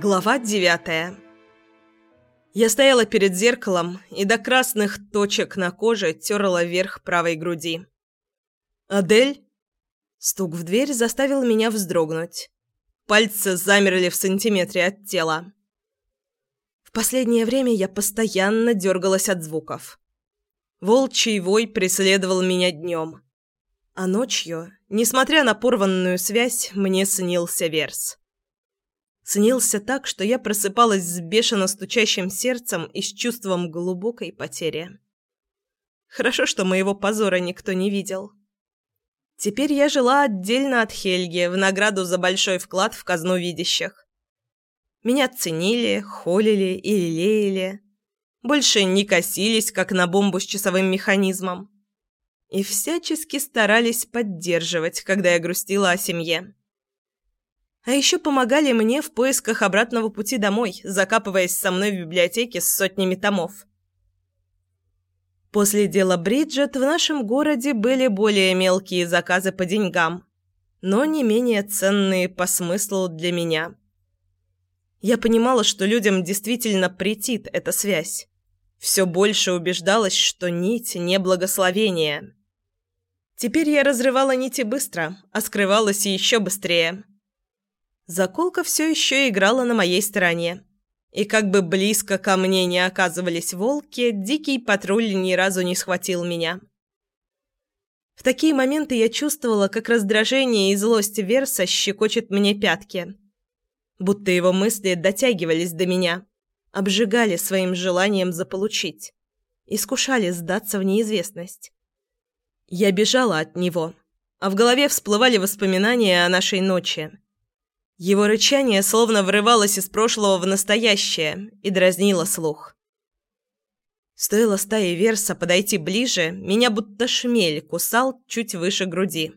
Глава девятая Я стояла перед зеркалом и до красных точек на коже терла верх правой груди. «Адель?» Стук в дверь заставил меня вздрогнуть. Пальцы замерли в сантиметре от тела. В последнее время я постоянно дергалась от звуков. Волчий вой преследовал меня днем. А ночью, несмотря на порванную связь, мне снился Верс. Снился так, что я просыпалась с бешено стучащим сердцем и с чувством глубокой потери. Хорошо, что моего позора никто не видел. Теперь я жила отдельно от Хельги в награду за большой вклад в казну видящих. Меня ценили, холили и лелеяли. Больше не косились, как на бомбу с часовым механизмом. И всячески старались поддерживать, когда я грустила о семье. А еще помогали мне в поисках обратного пути домой, закапываясь со мной в библиотеке с сотнями томов. После дела Бриджет в нашем городе были более мелкие заказы по деньгам, но не менее ценные по смыслу для меня. Я понимала, что людям действительно претит эта связь. Все больше убеждалась, что нить не благословение. Теперь я разрывала нити быстро, а скрывалась еще быстрее. Заколка все еще играла на моей стороне. И как бы близко ко мне не оказывались волки, дикий патруль ни разу не схватил меня. В такие моменты я чувствовала, как раздражение и злость Верса щекочет мне пятки будто его мысли дотягивались до меня, обжигали своим желанием заполучить, искушали сдаться в неизвестность. Я бежала от него, а в голове всплывали воспоминания о нашей ночи. Его рычание словно врывалось из прошлого в настоящее и дразнило слух. Стоило стае Верса подойти ближе, меня будто шмель кусал чуть выше груди.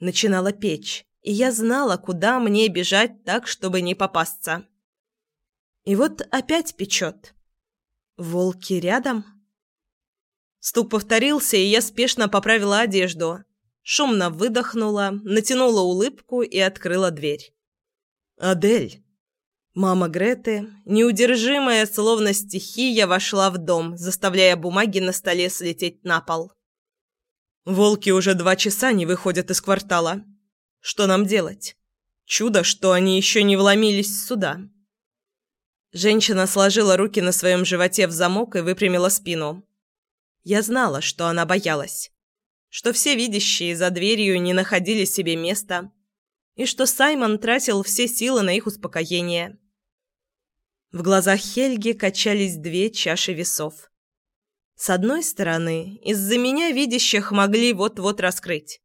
Начинала печь и я знала, куда мне бежать так, чтобы не попасться. И вот опять печет. Волки рядом? Стук повторился, и я спешно поправила одежду. Шумно выдохнула, натянула улыбку и открыла дверь. «Адель!» Мама Греты, неудержимая, словно стихия, вошла в дом, заставляя бумаги на столе слететь на пол. «Волки уже два часа не выходят из квартала. Что нам делать? Чудо, что они еще не вломились сюда. Женщина сложила руки на своем животе в замок и выпрямила спину. Я знала, что она боялась. Что все видящие за дверью не находили себе места. И что Саймон тратил все силы на их успокоение. В глазах Хельги качались две чаши весов. С одной стороны, из-за меня видящих могли вот-вот раскрыть.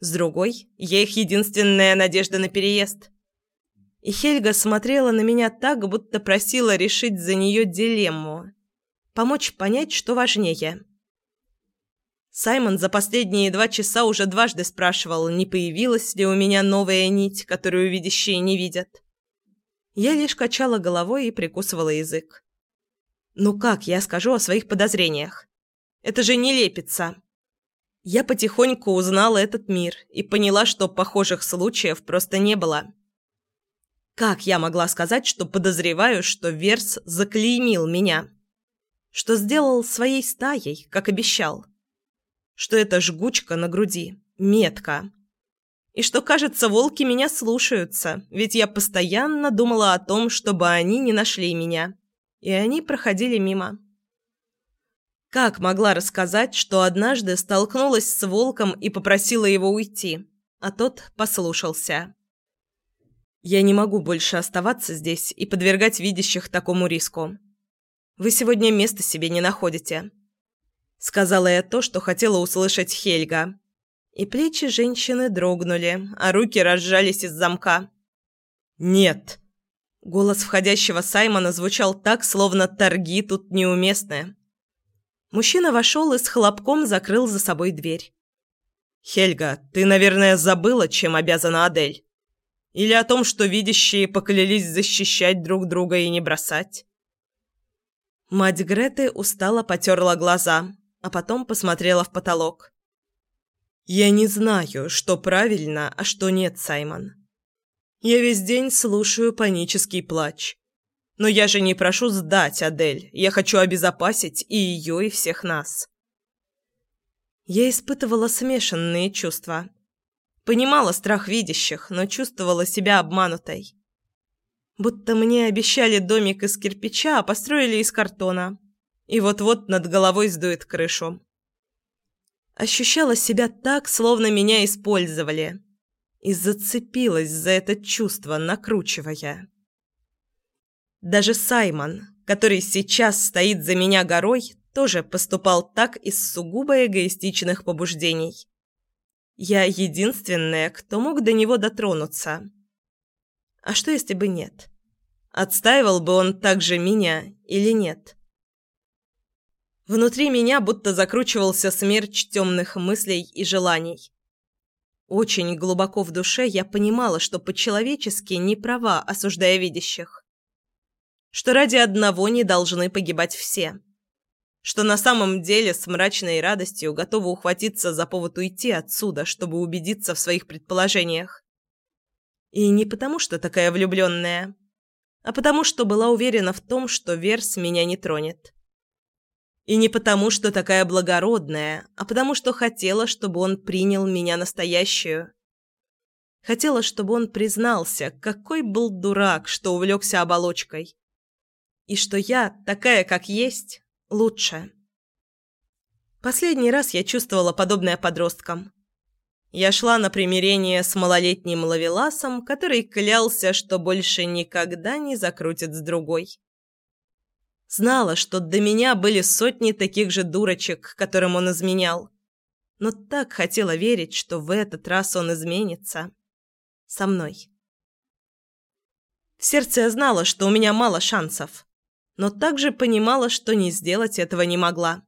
С другой, я их единственная надежда на переезд. И Хельга смотрела на меня так, будто просила решить за нее дилемму. Помочь понять, что важнее. Саймон за последние два часа уже дважды спрашивал, не появилась ли у меня новая нить, которую видящие не видят. Я лишь качала головой и прикусывала язык. «Ну как я скажу о своих подозрениях? Это же не лепится!» Я потихоньку узнала этот мир и поняла, что похожих случаев просто не было. Как я могла сказать, что подозреваю, что Верс заклеймил меня? Что сделал своей стаей, как обещал? Что это жгучка на груди, метка? И что, кажется, волки меня слушаются, ведь я постоянно думала о том, чтобы они не нашли меня. И они проходили мимо. Как могла рассказать, что однажды столкнулась с волком и попросила его уйти, а тот послушался? «Я не могу больше оставаться здесь и подвергать видящих такому риску. Вы сегодня места себе не находите». Сказала я то, что хотела услышать Хельга. И плечи женщины дрогнули, а руки разжались из замка. «Нет!» Голос входящего Саймона звучал так, словно торги тут неуместны. Мужчина вошел и с хлопком закрыл за собой дверь. «Хельга, ты, наверное, забыла, чем обязана Адель? Или о том, что видящие поклялись защищать друг друга и не бросать?» Мать Греты устало потерла глаза, а потом посмотрела в потолок. «Я не знаю, что правильно, а что нет, Саймон. Я весь день слушаю панический плач. Но я же не прошу сдать Адель. Я хочу обезопасить и ее, и всех нас. Я испытывала смешанные чувства. Понимала страх видящих, но чувствовала себя обманутой. Будто мне обещали домик из кирпича, а построили из картона. И вот-вот над головой сдует крышу. Ощущала себя так, словно меня использовали и зацепилась за это чувство, накручивая. Даже Саймон, который сейчас стоит за меня горой, тоже поступал так из сугубо эгоистичных побуждений. Я единственная, кто мог до него дотронуться. А что, если бы нет? Отстаивал бы он также меня или нет? Внутри меня будто закручивался смерч темных мыслей и желаний. Очень глубоко в душе я понимала, что по-человечески не права, осуждая видящих. Что ради одного не должны погибать все. Что на самом деле с мрачной радостью готова ухватиться за повод уйти отсюда, чтобы убедиться в своих предположениях. И не потому, что такая влюбленная, а потому, что была уверена в том, что Верс меня не тронет. И не потому, что такая благородная, а потому, что хотела, чтобы он принял меня настоящую. Хотела, чтобы он признался, какой был дурак, что увлекся оболочкой. И что я, такая, как есть, лучше. Последний раз я чувствовала подобное подросткам. Я шла на примирение с малолетним лавеласом, который клялся, что больше никогда не закрутит с другой. Знала, что до меня были сотни таких же дурочек, которым он изменял. Но так хотела верить, что в этот раз он изменится. Со мной. В сердце я знала, что у меня мало шансов. Но также понимала, что не сделать этого не могла.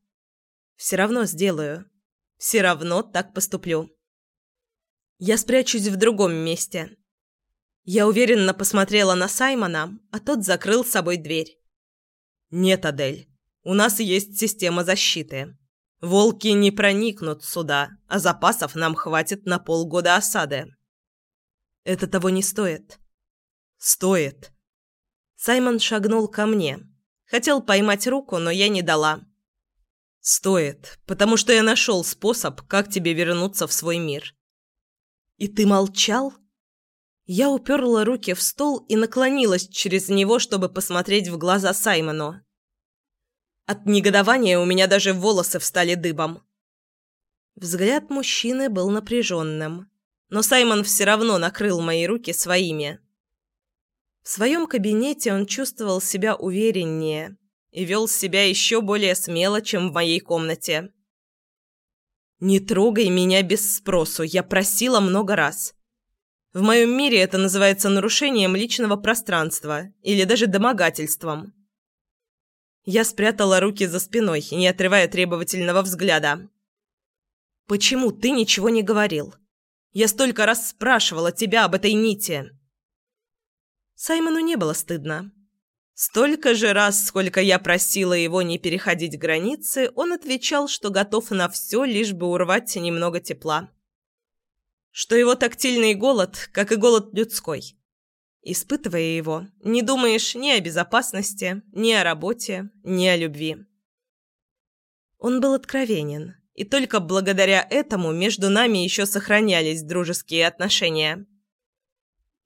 Все равно сделаю. Все равно так поступлю. Я спрячусь в другом месте. Я уверенно посмотрела на Саймона, а тот закрыл с собой дверь. «Нет, Адель, у нас есть система защиты. Волки не проникнут сюда, а запасов нам хватит на полгода осады». «Это того не стоит». «Стоит». Саймон шагнул ко мне. Хотел поймать руку, но я не дала. «Стоит, потому что я нашел способ, как тебе вернуться в свой мир». «И ты молчал?» Я уперла руки в стол и наклонилась через него, чтобы посмотреть в глаза Саймону. От негодования у меня даже волосы встали дыбом. Взгляд мужчины был напряженным, но Саймон все равно накрыл мои руки своими. В своем кабинете он чувствовал себя увереннее и вел себя еще более смело, чем в моей комнате. «Не трогай меня без спросу, я просила много раз». В моем мире это называется нарушением личного пространства или даже домогательством. Я спрятала руки за спиной, не отрывая требовательного взгляда. «Почему ты ничего не говорил? Я столько раз спрашивала тебя об этой нити». Саймону не было стыдно. Столько же раз, сколько я просила его не переходить границы, он отвечал, что готов на все, лишь бы урвать немного тепла что его тактильный голод, как и голод людской. Испытывая его, не думаешь ни о безопасности, ни о работе, ни о любви. Он был откровенен, и только благодаря этому между нами еще сохранялись дружеские отношения.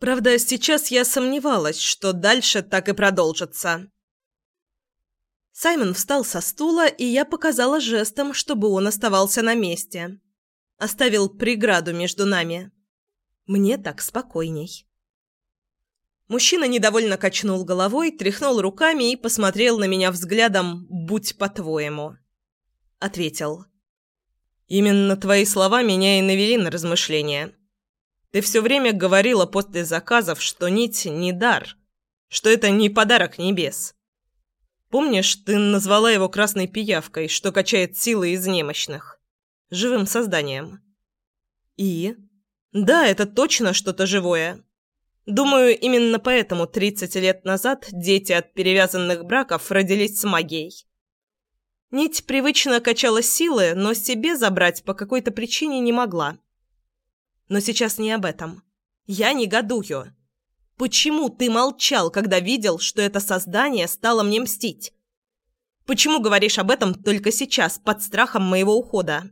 Правда, сейчас я сомневалась, что дальше так и продолжится. Саймон встал со стула, и я показала жестом, чтобы он оставался на месте. Оставил преграду между нами. Мне так спокойней. Мужчина недовольно качнул головой, тряхнул руками и посмотрел на меня взглядом «будь по-твоему». Ответил. «Именно твои слова меня и навели на размышления. Ты все время говорила после заказов, что нить не дар, что это не подарок небес. Помнишь, ты назвала его красной пиявкой, что качает силы из немощных? Живым созданием. И? Да, это точно что-то живое. Думаю, именно поэтому 30 лет назад дети от перевязанных браков родились с магией. Нить привычно качала силы, но себе забрать по какой-то причине не могла. Но сейчас не об этом. Я негодую. Почему ты молчал, когда видел, что это создание стало мне мстить? Почему говоришь об этом только сейчас, под страхом моего ухода?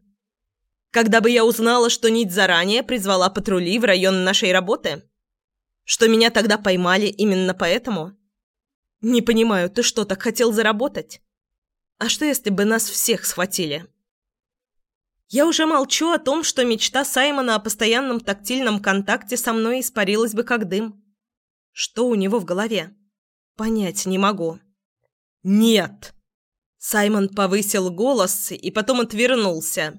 Когда бы я узнала, что нить заранее призвала патрули в район нашей работы? Что меня тогда поймали именно поэтому? Не понимаю, ты что, так хотел заработать? А что, если бы нас всех схватили? Я уже молчу о том, что мечта Саймона о постоянном тактильном контакте со мной испарилась бы как дым. Что у него в голове? Понять не могу. «Нет!» Саймон повысил голос и потом отвернулся.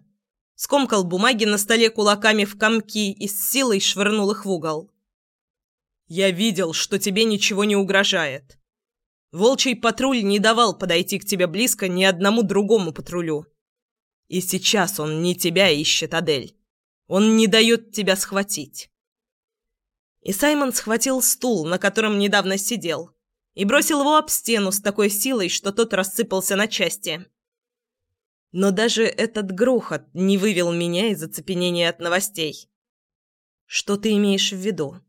Скомкал бумаги на столе кулаками в комки и с силой швырнул их в угол. «Я видел, что тебе ничего не угрожает. Волчий патруль не давал подойти к тебе близко ни одному другому патрулю. И сейчас он не тебя ищет, Адель. Он не дает тебя схватить. И Саймон схватил стул, на котором недавно сидел, и бросил его об стену с такой силой, что тот рассыпался на части. Но даже этот грохот не вывел меня из оцепенения от новостей. Что ты имеешь в виду?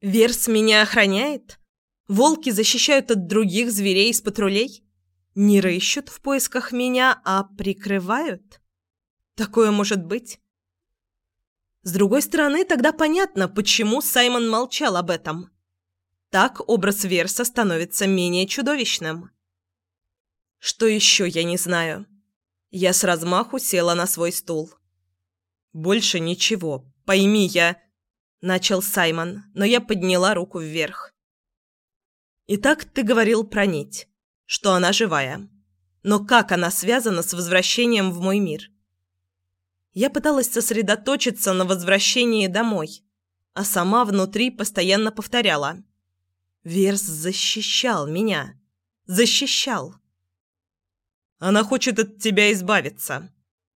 Верс меня охраняет? Волки защищают от других зверей из патрулей? Не рыщут в поисках меня, а прикрывают? Такое может быть? С другой стороны, тогда понятно, почему Саймон молчал об этом. Так образ Верса становится менее чудовищным. Что еще я не знаю? Я с размаху села на свой стул. «Больше ничего. Пойми, я...» Начал Саймон, но я подняла руку вверх. «Итак, ты говорил про нить что она живая. Но как она связана с возвращением в мой мир? Я пыталась сосредоточиться на возвращении домой, а сама внутри постоянно повторяла. Верс защищал меня. Защищал. Она хочет от тебя избавиться.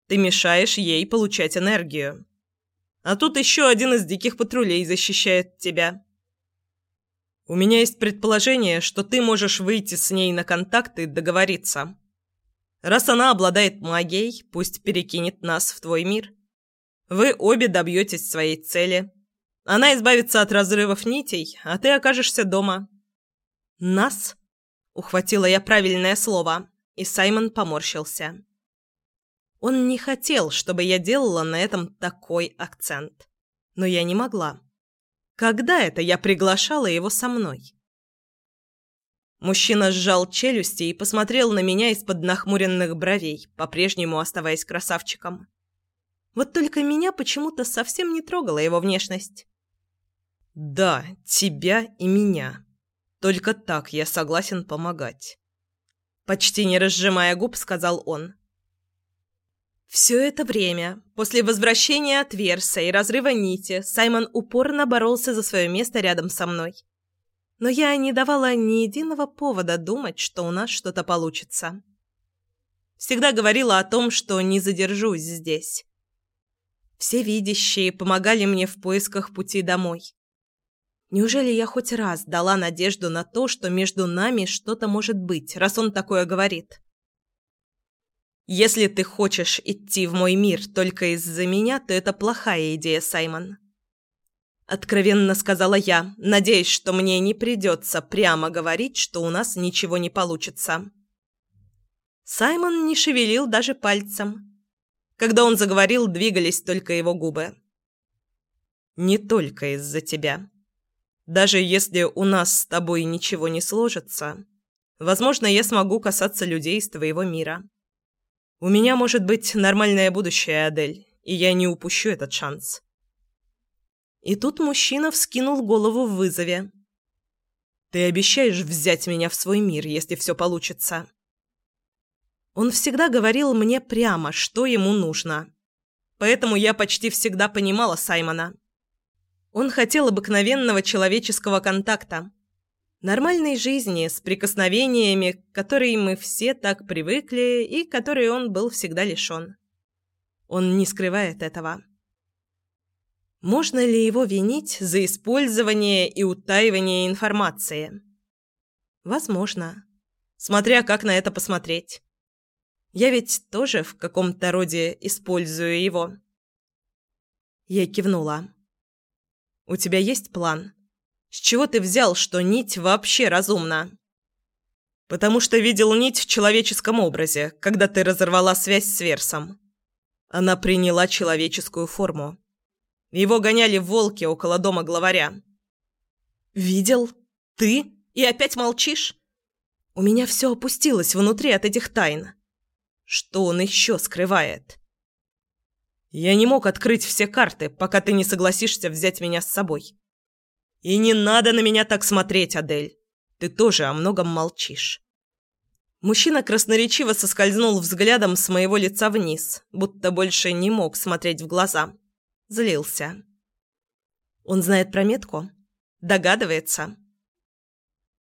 Ты мешаешь ей получать энергию. А тут еще один из диких патрулей защищает тебя. У меня есть предположение, что ты можешь выйти с ней на контакт и договориться. Раз она обладает магией, пусть перекинет нас в твой мир. Вы обе добьетесь своей цели. Она избавится от разрывов нитей, а ты окажешься дома. Нас? Ухватила я правильное слово, и Саймон поморщился. Он не хотел, чтобы я делала на этом такой акцент. Но я не могла. Когда это я приглашала его со мной? Мужчина сжал челюсти и посмотрел на меня из-под нахмуренных бровей, по-прежнему оставаясь красавчиком. Вот только меня почему-то совсем не трогала его внешность. «Да, тебя и меня. Только так я согласен помогать». Почти не разжимая губ, сказал он. Все это время, после возвращения от Верса и разрыва нити, Саймон упорно боролся за свое место рядом со мной. Но я не давала ни единого повода думать, что у нас что-то получится. Всегда говорила о том, что не задержусь здесь. Все видящие помогали мне в поисках пути домой. Неужели я хоть раз дала надежду на то, что между нами что-то может быть, раз он такое говорит? Если ты хочешь идти в мой мир только из-за меня, то это плохая идея, Саймон. Откровенно сказала я, надеясь, что мне не придется прямо говорить, что у нас ничего не получится. Саймон не шевелил даже пальцем. Когда он заговорил, двигались только его губы. «Не только из-за тебя. Даже если у нас с тобой ничего не сложится, возможно, я смогу касаться людей из твоего мира. У меня может быть нормальное будущее, Адель, и я не упущу этот шанс. И тут мужчина вскинул голову в вызове. Ты обещаешь взять меня в свой мир, если все получится. Он всегда говорил мне прямо, что ему нужно. Поэтому я почти всегда понимала Саймона. Он хотел обыкновенного человеческого контакта, нормальной жизни с прикосновениями, к которой мы все так привыкли и которой он был всегда лишен. Он не скрывает этого. Можно ли его винить за использование и утаивание информации? Возможно. Смотря как на это посмотреть. Я ведь тоже в каком-то роде использую его. Я кивнула. «У тебя есть план?» С чего ты взял, что нить вообще разумна?» «Потому что видел нить в человеческом образе, когда ты разорвала связь с Версом. Она приняла человеческую форму. Его гоняли волки около дома главаря». «Видел? Ты? И опять молчишь?» У меня все опустилось внутри от этих тайн. Что он еще скрывает? Я не мог открыть все карты, пока ты не согласишься взять меня с собой. И не надо на меня так смотреть, Адель. Ты тоже о многом молчишь. Мужчина красноречиво соскользнул взглядом с моего лица вниз, будто больше не мог смотреть в глаза. Злился. Он знает про метку? Догадывается?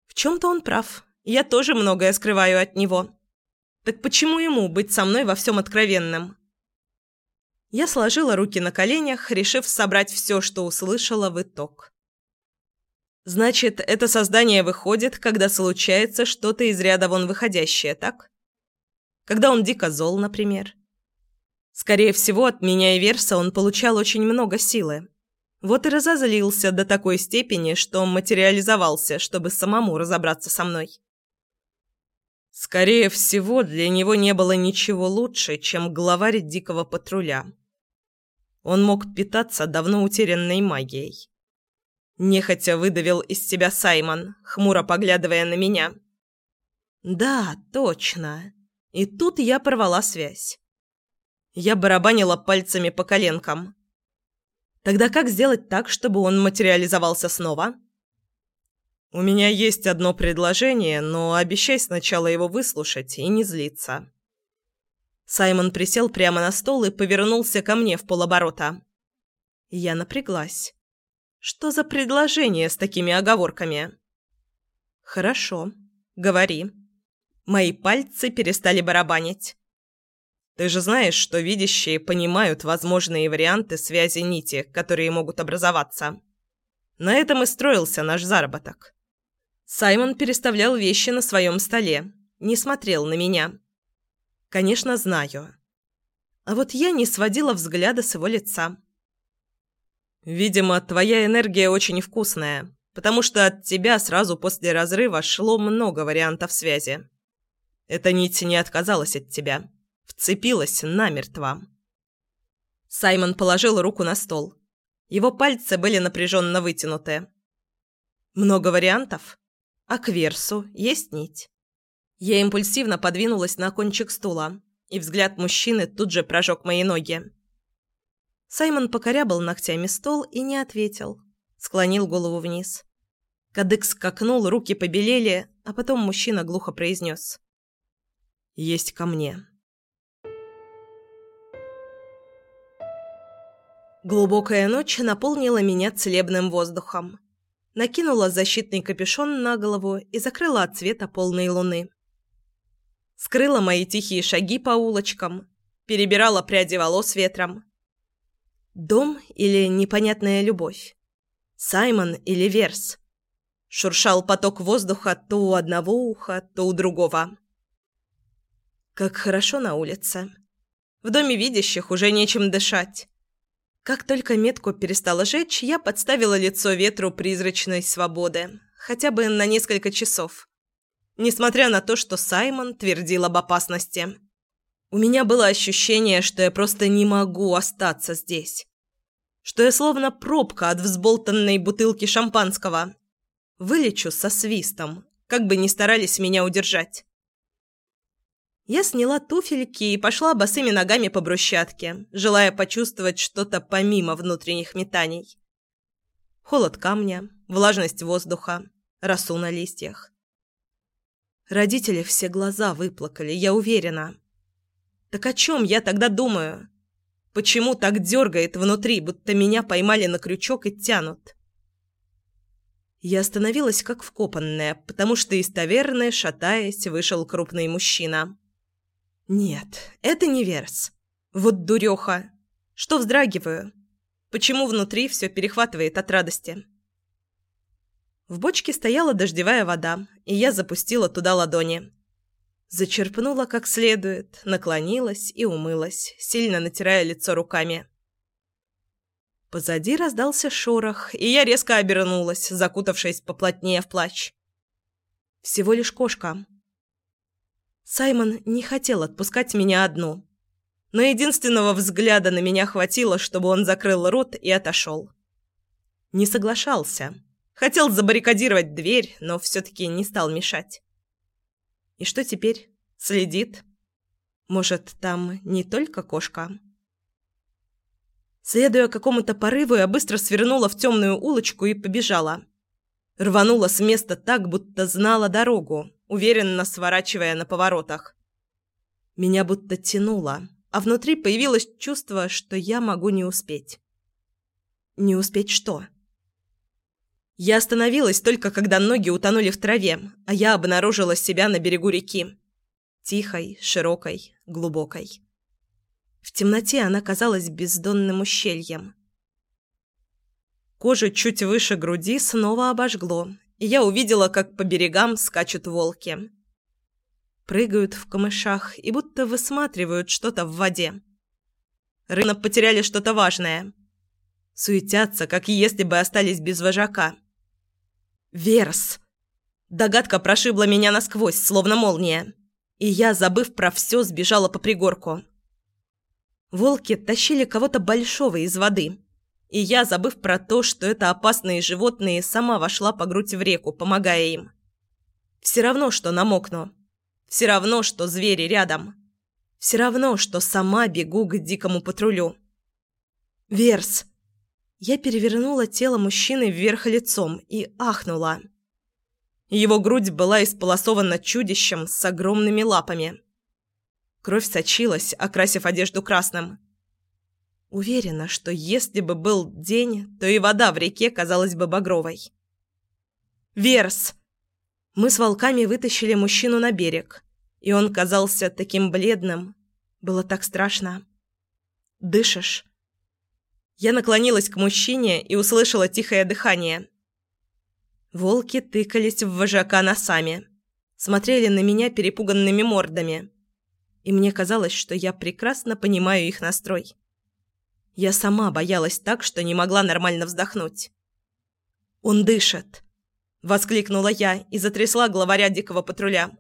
В чем-то он прав. Я тоже многое скрываю от него. Так почему ему быть со мной во всем откровенным? Я сложила руки на коленях, решив собрать все, что услышала в итог. Значит, это создание выходит, когда случается что-то из ряда вон выходящее, так? Когда он дико зол, например. Скорее всего, от меня и Верса он получал очень много силы. Вот и разозлился до такой степени, что материализовался, чтобы самому разобраться со мной. Скорее всего, для него не было ничего лучше, чем главарь дикого патруля. Он мог питаться давно утерянной магией. Нехотя выдавил из себя Саймон, хмуро поглядывая на меня. «Да, точно. И тут я порвала связь. Я барабанила пальцами по коленкам. Тогда как сделать так, чтобы он материализовался снова?» «У меня есть одно предложение, но обещай сначала его выслушать и не злиться». Саймон присел прямо на стол и повернулся ко мне в полоборота. Я напряглась. «Что за предложение с такими оговорками?» «Хорошо. Говори». Мои пальцы перестали барабанить. «Ты же знаешь, что видящие понимают возможные варианты связи нити, которые могут образоваться. На этом и строился наш заработок». Саймон переставлял вещи на своем столе, не смотрел на меня. Конечно, знаю. А вот я не сводила взгляда с его лица. «Видимо, твоя энергия очень вкусная, потому что от тебя сразу после разрыва шло много вариантов связи. Эта нить не отказалась от тебя, вцепилась намертво». Саймон положил руку на стол. Его пальцы были напряженно вытянуты. «Много вариантов?» А к версу есть нить. Я импульсивно подвинулась на кончик стула, и взгляд мужчины тут же прожег мои ноги. Саймон покорябал ногтями стол и не ответил. Склонил голову вниз. Кадык скакнул, руки побелели, а потом мужчина глухо произнес. «Есть ко мне». Глубокая ночь наполнила меня целебным воздухом накинула защитный капюшон на голову и закрыла от света полной луны. Скрыла мои тихие шаги по улочкам, перебирала пряди волос ветром. Дом или непонятная любовь? Саймон или Верс? Шуршал поток воздуха то у одного уха, то у другого. Как хорошо на улице. В доме видящих уже нечем дышать. Как только метку перестала жечь, я подставила лицо ветру призрачной свободы, хотя бы на несколько часов. Несмотря на то, что Саймон твердил об опасности. У меня было ощущение, что я просто не могу остаться здесь. Что я словно пробка от взболтанной бутылки шампанского. Вылечу со свистом, как бы ни старались меня удержать. Я сняла туфельки и пошла босыми ногами по брусчатке, желая почувствовать что-то помимо внутренних метаний. Холод камня, влажность воздуха, росу на листьях. Родители все глаза выплакали, я уверена. Так о чем я тогда думаю? Почему так дергает внутри, будто меня поймали на крючок и тянут? Я остановилась как вкопанная, потому что из таверны, шатаясь, вышел крупный мужчина. Нет, это не Верс. Вот дуреха. Что вздрагиваю? Почему внутри все перехватывает от радости? В бочке стояла дождевая вода, и я запустила туда ладони. Зачерпнула как следует, наклонилась и умылась, сильно натирая лицо руками. Позади раздался шорох, и я резко обернулась, закутавшись поплотнее в плащ. Всего лишь кошка. Саймон не хотел отпускать меня одну. Но единственного взгляда на меня хватило, чтобы он закрыл рот и отошел. Не соглашался. Хотел забаррикадировать дверь, но все-таки не стал мешать. И что теперь? Следит? Может, там не только кошка? Следуя какому-то порыву, я быстро свернула в темную улочку и побежала. Рванула с места так, будто знала дорогу, уверенно сворачивая на поворотах. Меня будто тянуло, а внутри появилось чувство, что я могу не успеть. Не успеть что? Я остановилась только когда ноги утонули в траве, а я обнаружила себя на берегу реки. Тихой, широкой, глубокой. В темноте она казалась бездонным ущельем. Кожу чуть выше груди снова обожгло, и я увидела, как по берегам скачут волки. Прыгают в камышах и будто высматривают что-то в воде. Рыбно потеряли что-то важное. Суетятся, как если бы остались без вожака. «Верс!» Догадка прошибла меня насквозь, словно молния. И я, забыв про все, сбежала по пригорку. Волки тащили кого-то большого из воды. И я, забыв про то, что это опасные животные, сама вошла по грудь в реку, помогая им. Все равно, что намокну. Все равно, что звери рядом. Все равно, что сама бегу к дикому патрулю. «Верс!» Я перевернула тело мужчины вверх лицом и ахнула. Его грудь была исполосована чудищем с огромными лапами. Кровь сочилась, окрасив одежду красным. Уверена, что если бы был день, то и вода в реке казалась бы багровой. «Верс!» Мы с волками вытащили мужчину на берег, и он казался таким бледным. Было так страшно. «Дышишь?» Я наклонилась к мужчине и услышала тихое дыхание. Волки тыкались в вожака носами, смотрели на меня перепуганными мордами и мне казалось, что я прекрасно понимаю их настрой. Я сама боялась так, что не могла нормально вздохнуть. «Он дышит!» – воскликнула я и затрясла главаря дикого патруля.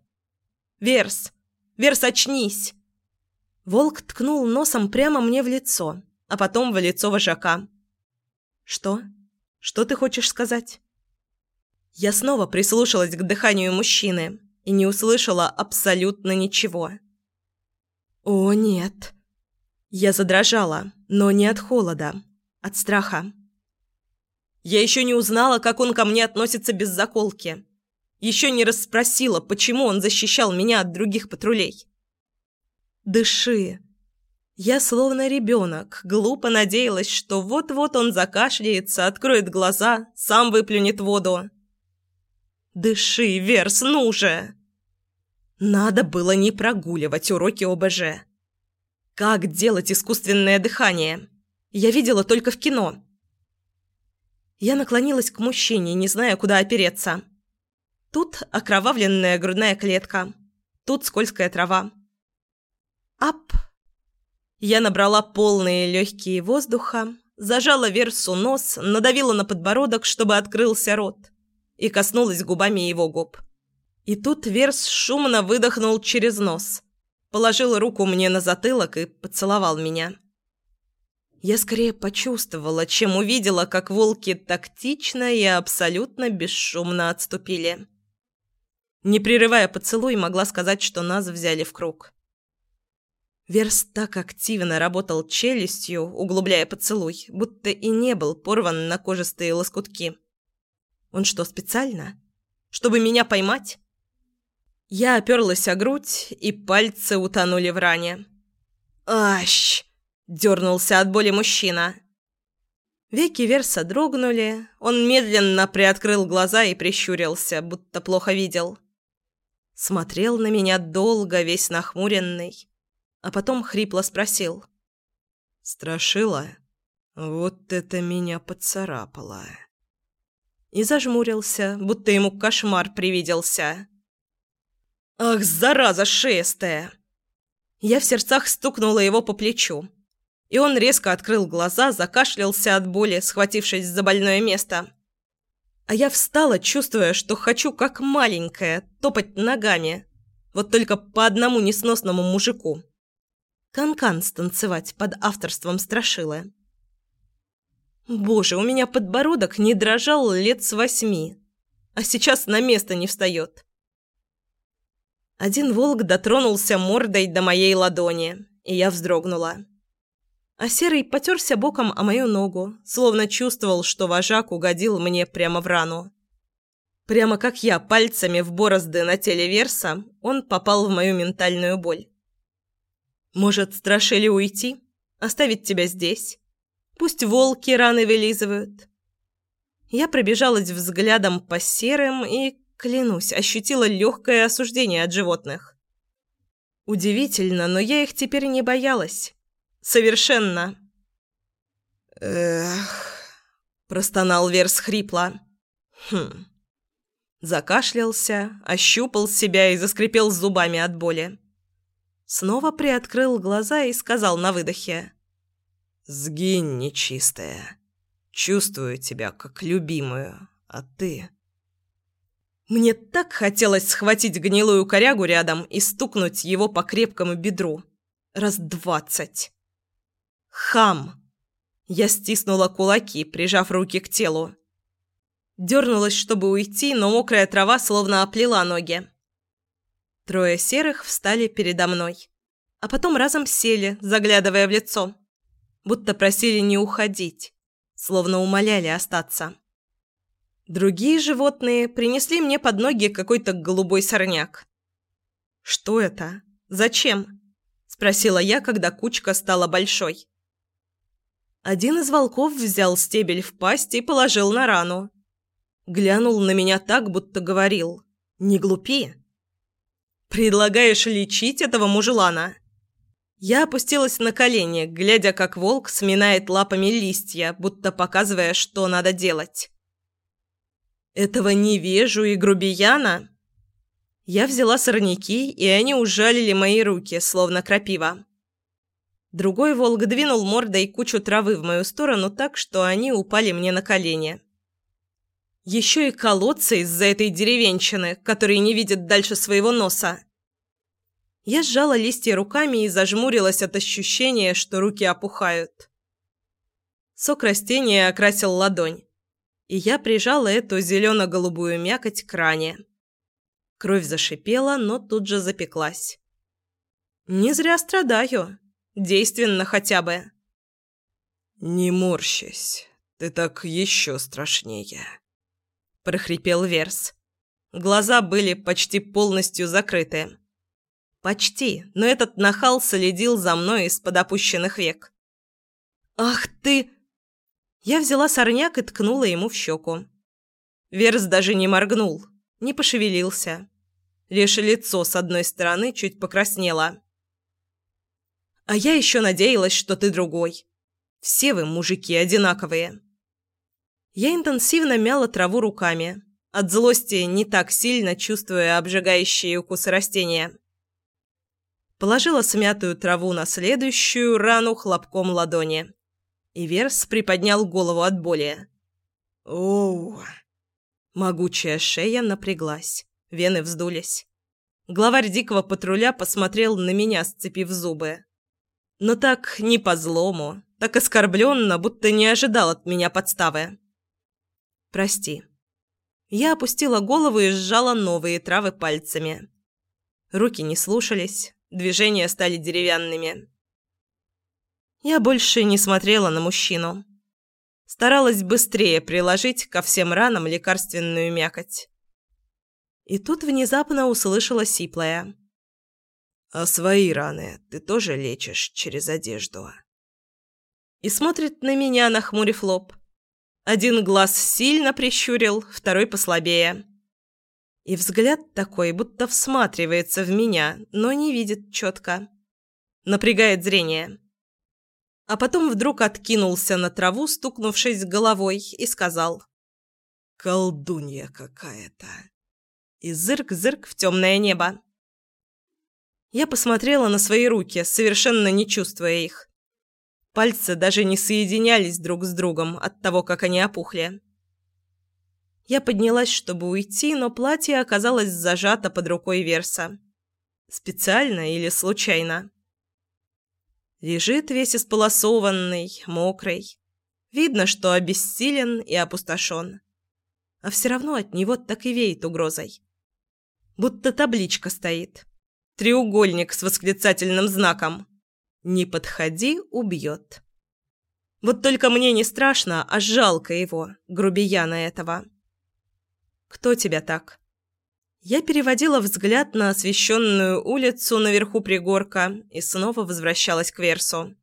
«Верс! Верс, очнись!» Волк ткнул носом прямо мне в лицо, а потом в лицо вожака. «Что? Что ты хочешь сказать?» Я снова прислушалась к дыханию мужчины и не услышала абсолютно ничего. «О, нет!» Я задрожала, но не от холода, от страха. Я еще не узнала, как он ко мне относится без заколки. Еще не расспросила, почему он защищал меня от других патрулей. «Дыши!» Я, словно ребенок, глупо надеялась, что вот-вот он закашляется, откроет глаза, сам выплюнет воду. «Дыши, Верс, ну же!» Надо было не прогуливать уроки ОБЖ. Как делать искусственное дыхание? Я видела только в кино. Я наклонилась к мужчине, не зная, куда опереться. Тут окровавленная грудная клетка. Тут скользкая трава. Ап! Я набрала полные легкие воздуха, зажала Версу нос, надавила на подбородок, чтобы открылся рот, и коснулась губами его губ. И тут Верс шумно выдохнул через нос. Положил руку мне на затылок и поцеловал меня. Я скорее почувствовала, чем увидела, как волки тактично и абсолютно бесшумно отступили. Не прерывая поцелуй, могла сказать, что нас взяли в круг. Верс так активно работал челюстью, углубляя поцелуй, будто и не был порван на кожистые лоскутки. Он что, специально? Чтобы меня поймать? Я оперлась о грудь, и пальцы утонули в ране. «Ащ!» – дернулся от боли мужчина. Веки Верса дрогнули, он медленно приоткрыл глаза и прищурился, будто плохо видел. Смотрел на меня долго, весь нахмуренный, а потом хрипло спросил. «Страшила? Вот это меня поцарапало!» И зажмурился, будто ему кошмар привиделся. «Ах, зараза шестая!» Я в сердцах стукнула его по плечу. И он резко открыл глаза, закашлялся от боли, схватившись за больное место. А я встала, чувствуя, что хочу, как маленькая, топать ногами. Вот только по одному несносному мужику. Канкан станцевать под авторством Страшилы. Боже, у меня подбородок не дрожал лет с восьми, а сейчас на место не встает. Один волк дотронулся мордой до моей ладони, и я вздрогнула. А серый потерся боком о мою ногу, словно чувствовал, что вожак угодил мне прямо в рану. Прямо как я пальцами в борозды на теле Верса, он попал в мою ментальную боль. «Может, страшили уйти? Оставить тебя здесь? Пусть волки раны вылизывают». Я пробежалась взглядом по серым и, клянусь, ощутила легкое осуждение от животных. Удивительно, но я их теперь не боялась. Совершенно. Эх, простонал Верс хрипло. Хм. Закашлялся, ощупал себя и заскрипел зубами от боли. Снова приоткрыл глаза и сказал на выдохе. «Сгинь, нечистая. Чувствую тебя как любимую, а ты...» Мне так хотелось схватить гнилую корягу рядом и стукнуть его по крепкому бедру. Раз двадцать. Хам! Я стиснула кулаки, прижав руки к телу. Дернулась, чтобы уйти, но мокрая трава словно оплела ноги. Трое серых встали передо мной, а потом разом сели, заглядывая в лицо, будто просили не уходить, словно умоляли остаться. Другие животные принесли мне под ноги какой-то голубой сорняк. «Что это? Зачем?» – спросила я, когда кучка стала большой. Один из волков взял стебель в пасть и положил на рану. Глянул на меня так, будто говорил «Не глупи». «Предлагаешь лечить этого мужелана?» Я опустилась на колени, глядя, как волк сминает лапами листья, будто показывая, что надо делать. «Этого невежу и грубияна?» Я взяла сорняки, и они ужалили мои руки, словно крапива. Другой волк двинул мордой кучу травы в мою сторону так, что они упали мне на колени. Еще и колодцы из-за этой деревенщины, которые не видят дальше своего носа. Я сжала листья руками и зажмурилась от ощущения, что руки опухают. Сок растения окрасил ладонь, и я прижала эту зелено-голубую мякоть к ране. Кровь зашипела, но тут же запеклась. «Не зря страдаю. Действенно хотя бы. «Не морщись, ты так еще страшнее», – прохрипел Верс. Глаза были почти полностью закрыты. Почти, но этот нахал следил за мной из-под опущенных век. «Ах ты!» Я взяла сорняк и ткнула ему в щеку. Верс даже не моргнул, не пошевелился. Лишь лицо с одной стороны чуть покраснело. А я еще надеялась, что ты другой. Все вы, мужики, одинаковые. Я интенсивно мяла траву руками, от злости не так сильно чувствуя обжигающие укусы растения. Положила смятую траву на следующую рану хлопком ладони. И Верс приподнял голову от боли. Оу. Могучая шея напряглась, вены вздулись. Главарь дикого патруля посмотрел на меня, сцепив зубы. Но так не по злому, так оскорбленно, будто не ожидал от меня подставы. «Прости». Я опустила голову и сжала новые травы пальцами. Руки не слушались, движения стали деревянными. Я больше не смотрела на мужчину. Старалась быстрее приложить ко всем ранам лекарственную мякоть. И тут внезапно услышала сиплое. А свои раны ты тоже лечишь через одежду. И смотрит на меня, нахмурив лоб. Один глаз сильно прищурил, второй послабее. И взгляд такой, будто всматривается в меня, но не видит четко. Напрягает зрение. А потом вдруг откинулся на траву, стукнувшись головой, и сказал «Колдунья какая-то!» И зырк-зырк в темное небо. Я посмотрела на свои руки, совершенно не чувствуя их. Пальцы даже не соединялись друг с другом от того, как они опухли. Я поднялась, чтобы уйти, но платье оказалось зажато под рукой Верса. Специально или случайно? Лежит весь исполосованный, мокрый. Видно, что обессилен и опустошен. А все равно от него так и веет угрозой. Будто табличка стоит. Треугольник с восклицательным знаком. «Не подходи, убьет». Вот только мне не страшно, а жалко его, грубияна этого. «Кто тебя так?» Я переводила взгляд на освещенную улицу наверху пригорка и снова возвращалась к Версу.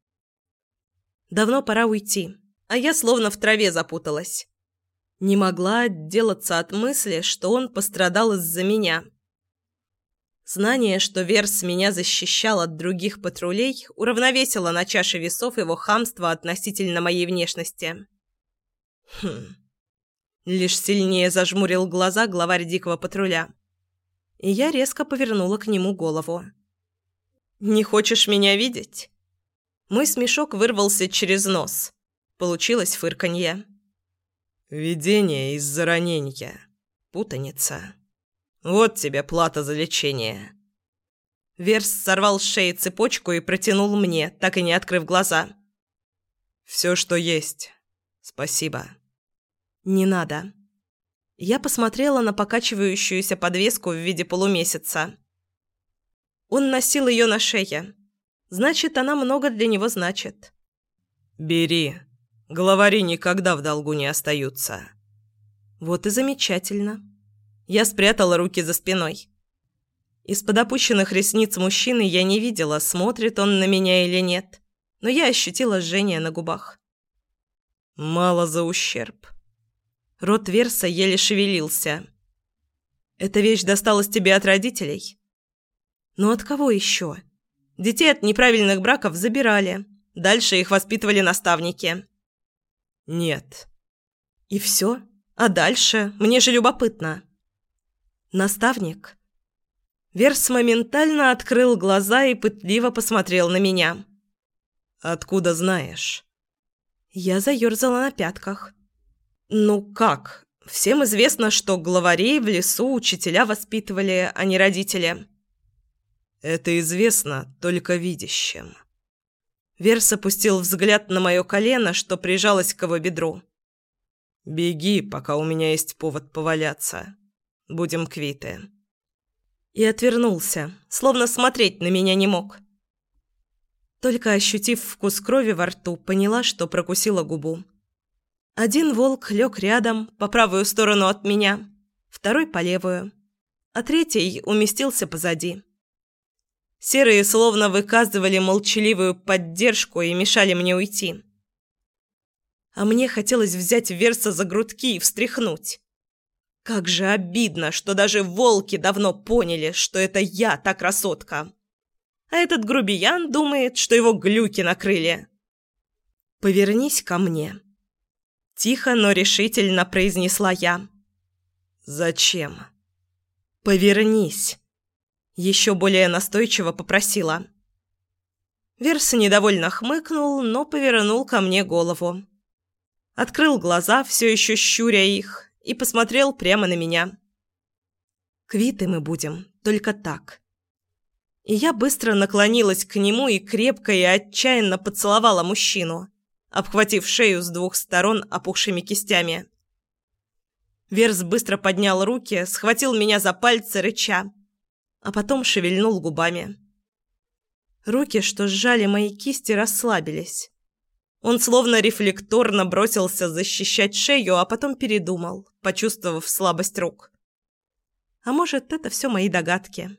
Давно пора уйти, а я словно в траве запуталась. Не могла отделаться от мысли, что он пострадал из-за меня. Знание, что Верс меня защищал от других патрулей, уравновесило на чаше весов его хамство относительно моей внешности. Хм. Лишь сильнее зажмурил глаза главарь дикого патруля. И я резко повернула к нему голову. «Не хочешь меня видеть?» Мой смешок вырвался через нос. Получилось фырканье. «Видение из-за ранения. Путаница». Вот тебе плата за лечение». Верс сорвал с шеи цепочку и протянул мне, так и не открыв глаза. «Все, что есть. Спасибо». «Не надо». Я посмотрела на покачивающуюся подвеску в виде полумесяца. Он носил ее на шее. Значит, она много для него значит. «Бери. Главари никогда в долгу не остаются». «Вот и замечательно». Я спрятала руки за спиной. Из-под опущенных ресниц мужчины я не видела, смотрит он на меня или нет, но я ощутила жжение на губах. Мало за ущерб. Рот Верса еле шевелился. «Эта вещь досталась тебе от родителей?» «Ну от кого еще?» «Детей от неправильных браков забирали. Дальше их воспитывали наставники». «Нет». «И все? А дальше? Мне же любопытно». «Наставник?» Верс моментально открыл глаза и пытливо посмотрел на меня. «Откуда знаешь?» Я заерзала на пятках. «Ну как? Всем известно, что главарей в лесу учителя воспитывали, а не родители». «Это известно только видящим». Верс опустил взгляд на мое колено, что прижалось к его бедру. «Беги, пока у меня есть повод поваляться». Будем квиты». И отвернулся, словно смотреть на меня не мог. Только ощутив вкус крови во рту, поняла, что прокусила губу. Один волк лег рядом, по правую сторону от меня, второй по левую, а третий уместился позади. Серые словно выказывали молчаливую поддержку и мешали мне уйти. А мне хотелось взять Верса за грудки и встряхнуть. Как же обидно, что даже волки давно поняли, что это я та красотка. А этот грубиян думает, что его глюки накрыли. «Повернись ко мне», – тихо, но решительно произнесла я. «Зачем?» «Повернись», – еще более настойчиво попросила. Верс недовольно хмыкнул, но повернул ко мне голову. Открыл глаза, все еще щуря их, и посмотрел прямо на меня. «Квиты мы будем, только так». И я быстро наклонилась к нему и крепко и отчаянно поцеловала мужчину, обхватив шею с двух сторон опухшими кистями. Верс быстро поднял руки, схватил меня за пальцы, рыча, а потом шевельнул губами. Руки, что сжали мои кисти, расслабились. Он словно рефлекторно бросился защищать шею, а потом передумал, почувствовав слабость рук. А может, это все мои догадки.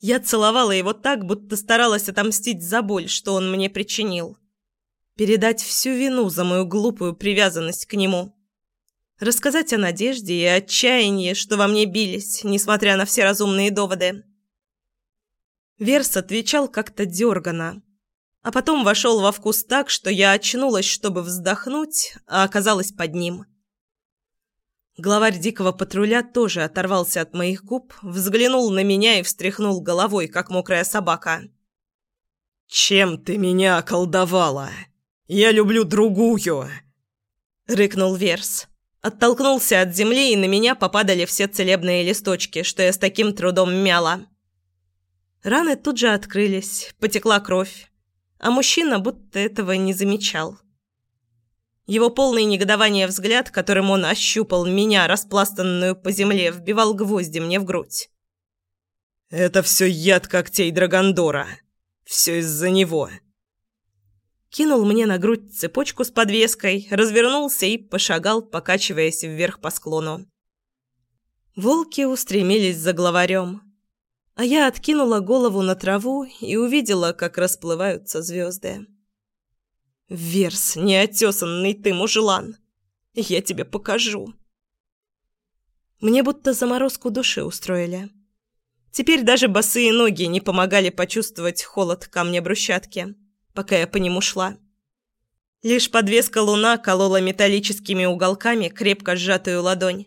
Я целовала его так, будто старалась отомстить за боль, что он мне причинил. Передать всю вину за мою глупую привязанность к нему. Рассказать о надежде и отчаянии, что во мне бились, несмотря на все разумные доводы. Верс отвечал как-то дерганно, а потом вошел во вкус так, что я очнулась, чтобы вздохнуть, а оказалась под ним. Главарь дикого патруля тоже оторвался от моих губ, взглянул на меня и встряхнул головой, как мокрая собака. «Чем ты меня околдовала? Я люблю другую!» Рыкнул Верс. Оттолкнулся от земли, и на меня попадали все целебные листочки, что я с таким трудом мяла. Раны тут же открылись, потекла кровь, а мужчина будто этого не замечал. Его полный негодование взгляд, которым он ощупал меня, распластанную по земле, вбивал гвозди мне в грудь. «Это все яд когтей Драгондора. Все из-за него». Кинул мне на грудь цепочку с подвеской, развернулся и пошагал, покачиваясь вверх по склону. Волки устремились за главарем, а я откинула голову на траву и увидела, как расплываются звезды. «Верс, неотесанный ты, мужелан! Я тебе покажу!» Мне будто заморозку души устроили. Теперь даже босые ноги не помогали почувствовать холод камня брусчатки, пока я по нему шла. Лишь подвеска луна колола металлическими уголками крепко сжатую ладонь.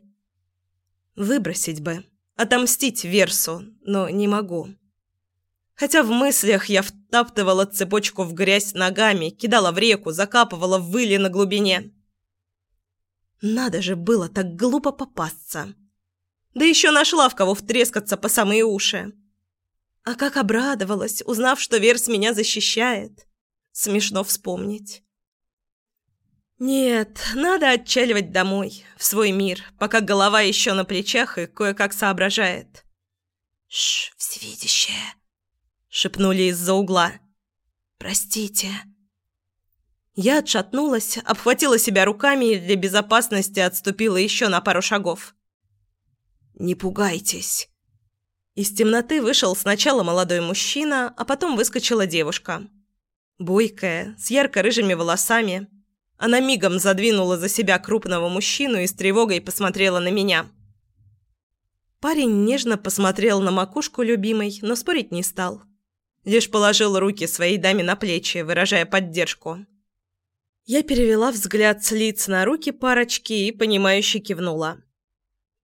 Выбросить бы, отомстить Версу, но не могу. Хотя в мыслях я втаптывала цепочку в грязь ногами, кидала в реку, закапывала в выли на глубине. Надо же было так глупо попасться. Да еще нашла в кого втрескаться по самые уши. А как обрадовалась, узнав, что Верс меня защищает. Смешно вспомнить. Нет, надо отчаливать домой, в свой мир, пока голова еще на плечах и кое-как соображает. Шш, всевидящая шепнули из-за угла. «Простите». Я отшатнулась, обхватила себя руками и для безопасности отступила еще на пару шагов. «Не пугайтесь». Из темноты вышел сначала молодой мужчина, а потом выскочила девушка. Бойкая, с ярко-рыжими волосами. Она мигом задвинула за себя крупного мужчину и с тревогой посмотрела на меня. Парень нежно посмотрел на макушку любимой, но спорить не стал лишь положил руки своей даме на плечи, выражая поддержку. Я перевела взгляд с лиц на руки парочки и, понимающе кивнула.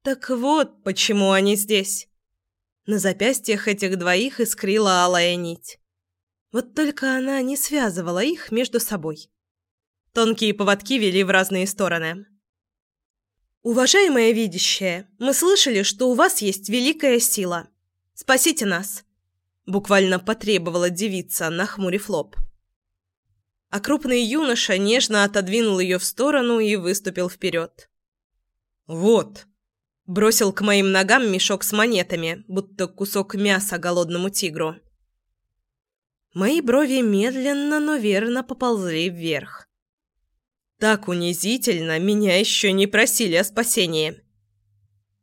«Так вот, почему они здесь». На запястьях этих двоих искрила алая нить. Вот только она не связывала их между собой. Тонкие поводки вели в разные стороны. «Уважаемая видящая, мы слышали, что у вас есть великая сила. Спасите нас!» Буквально потребовала девица, нахмурив лоб. А крупный юноша нежно отодвинул ее в сторону и выступил вперед. «Вот!» Бросил к моим ногам мешок с монетами, будто кусок мяса голодному тигру. Мои брови медленно, но верно поползли вверх. Так унизительно меня еще не просили о спасении.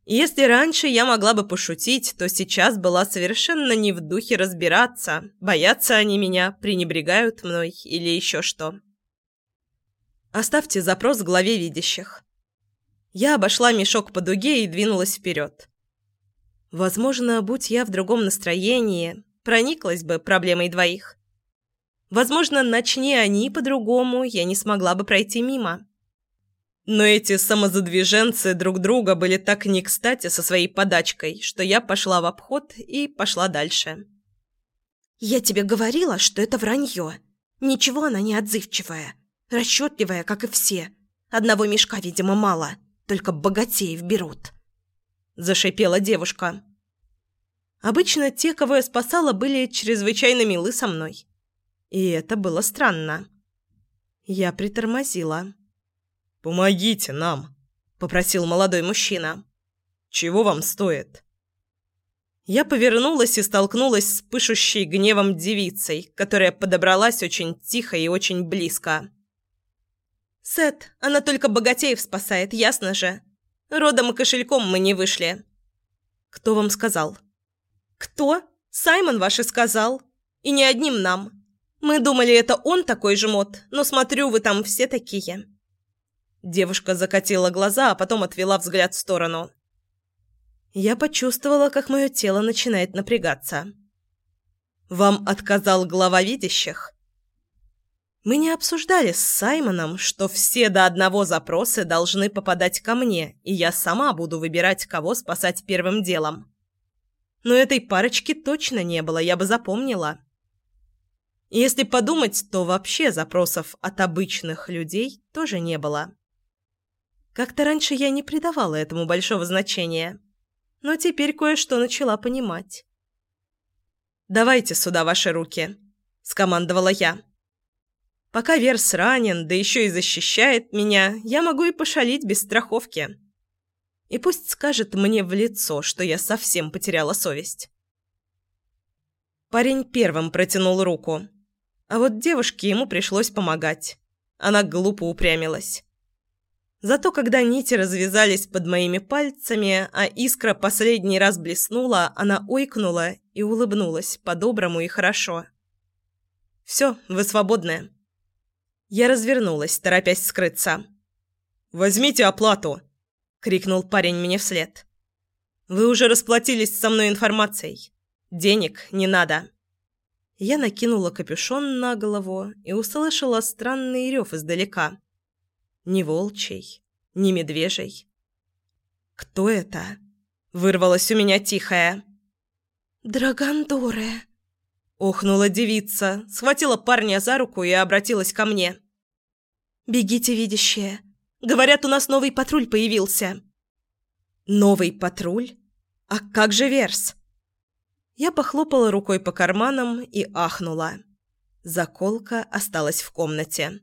Если раньше я могла бы пошутить, то сейчас была совершенно не в духе разбираться, боятся они меня, пренебрегают мной или еще что. Оставьте запрос главе видящих. Я обошла мешок по дуге и двинулась вперед. Возможно, будь я в другом настроении, прониклась бы проблемой двоих. Возможно, начни они по-другому, я не смогла бы пройти мимо. Но эти самозадвиженцы друг друга были так не кстати со своей подачкой, что я пошла в обход и пошла дальше. «Я тебе говорила, что это вранье. Ничего она не отзывчивая. Расчетливая, как и все. Одного мешка, видимо, мало. Только богатеев берут». Зашипела девушка. Обычно те, кого я спасала, были чрезвычайно милы со мной. И это было странно. Я притормозила. «Помогите нам», — попросил молодой мужчина. «Чего вам стоит?» Я повернулась и столкнулась с пышущей гневом девицей, которая подобралась очень тихо и очень близко. «Сет, она только богатеев спасает, ясно же. Родом и кошельком мы не вышли». «Кто вам сказал?» «Кто? Саймон ваш и сказал. И не одним нам. Мы думали, это он такой жмот, но смотрю, вы там все такие». Девушка закатила глаза, а потом отвела взгляд в сторону. Я почувствовала, как мое тело начинает напрягаться. «Вам отказал глава видящих?» Мы не обсуждали с Саймоном, что все до одного запросы должны попадать ко мне, и я сама буду выбирать, кого спасать первым делом. Но этой парочки точно не было, я бы запомнила. Если подумать, то вообще запросов от обычных людей тоже не было. Как-то раньше я не придавала этому большого значения, но теперь кое-что начала понимать. «Давайте сюда ваши руки», — скомандовала я. «Пока Верс ранен, да еще и защищает меня, я могу и пошалить без страховки. И пусть скажет мне в лицо, что я совсем потеряла совесть». Парень первым протянул руку, а вот девушке ему пришлось помогать. Она глупо упрямилась. Зато когда нити развязались под моими пальцами, а искра последний раз блеснула, она ойкнула и улыбнулась по-доброму и хорошо. «Все, вы свободны». Я развернулась, торопясь скрыться. «Возьмите оплату!» — крикнул парень мне вслед. «Вы уже расплатились со мной информацией. Денег не надо». Я накинула капюшон на голову и услышала странный рев издалека ни волчий, ни медвежий. «Кто это?» — вырвалось у меня тихое. «Драгандоре!» — охнула девица, схватила парня за руку и обратилась ко мне. «Бегите, видящие! Говорят, у нас новый патруль появился!» «Новый патруль? А как же Верс?» Я похлопала рукой по карманам и ахнула. Заколка осталась в комнате.